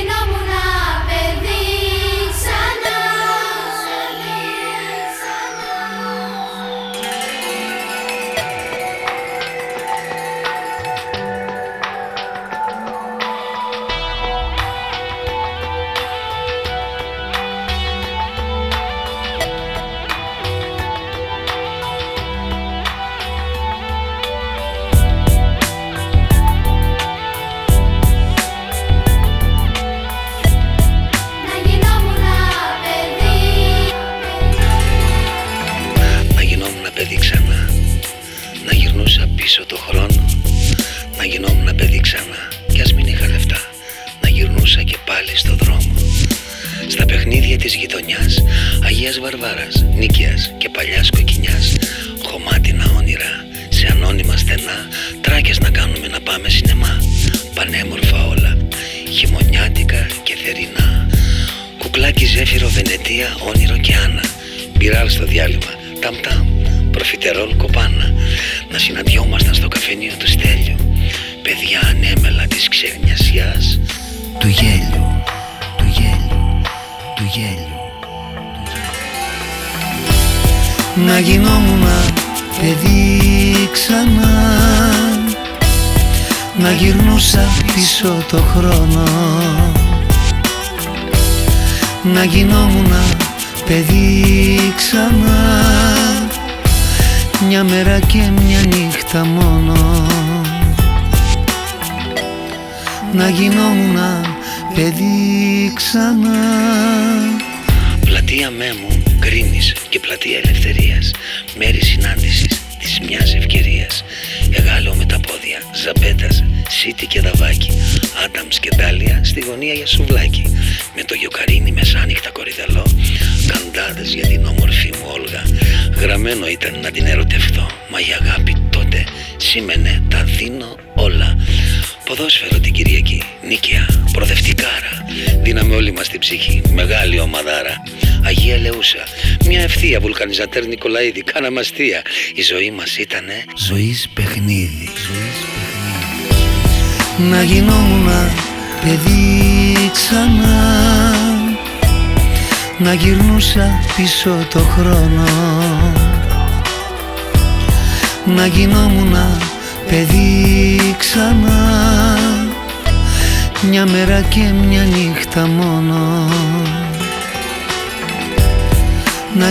enamorado. Να γυρνούσα και πάλι στο δρόμο. Στα παιχνίδια της γειτονιάς Αγίας Βαρβάρας, Νίκαιας και παλιάς κοκκινιάς Χωμάτινα όνειρα Σε ανώνυμα στενά Τράκες να κάνουμε να πάμε σινεμά. Πανέμορφα όλα Χειμωνιάτικα και θερινά. Κουκλάκι ζέφυρο Βενετία, όνειρο και Άννα. Μπιράλ στο διάλειμμα, ταμ ταμ Προφιτερόλ κοπάνα. Να συναντιόμασταν στο καφενείο του Στέλιου. Παιδιά ανέμελα της ξεγνιασιάς Του γέλιου, του γέλιου, του γέλιου. Να γινόμουν παιδί ξανά. Να γυρνούσα πίσω το χρόνο. Να γινόμουν παιδί ξανά. Μια μέρα και μια νύχτα μόνο. Να γινόμουν παιδί ξανά. Πλατεία Μέμου, Κρίνης και πλατεία Ελευθερίας. Μέρη συνάντησης της μιας ευκαιρίας. Εγάλεο με τα πόδια, Ζαμπέτας, Σίτι και Δαβάκι. Άνταμς και Ντάλια στη γωνία για σουβλάκι. Με το γιοκαρίνι μεσάνυχτα κορυδαλό. Καντάδες για την όμορφη μου Όλγα. Γραμμένο ήταν να την ερωτευτώ. Μα η αγάπη τότε σήμαινε τα δίνω όλα Ποδόσφαιρο την Κυριακή, νίκαια, προοδευτικάρα. Δίναμε όλοι μας την ψυχή, μεγάλη ομαδάρα. Αγία Λεούσα, μια ευθεία βουλκανιζατέρ Νικολαίδη. Κάναμε αστεία, η ζωή μας ήτανε ζωής παιχνίδι, ζωής παιχνίδι. Να γινόμουν παιδί ξανά. Να γυρνούσα πίσω το χρόνο. Να γινόμουν παιδί ξανά. Μια μέρα και μια νύχτα μόνο. Να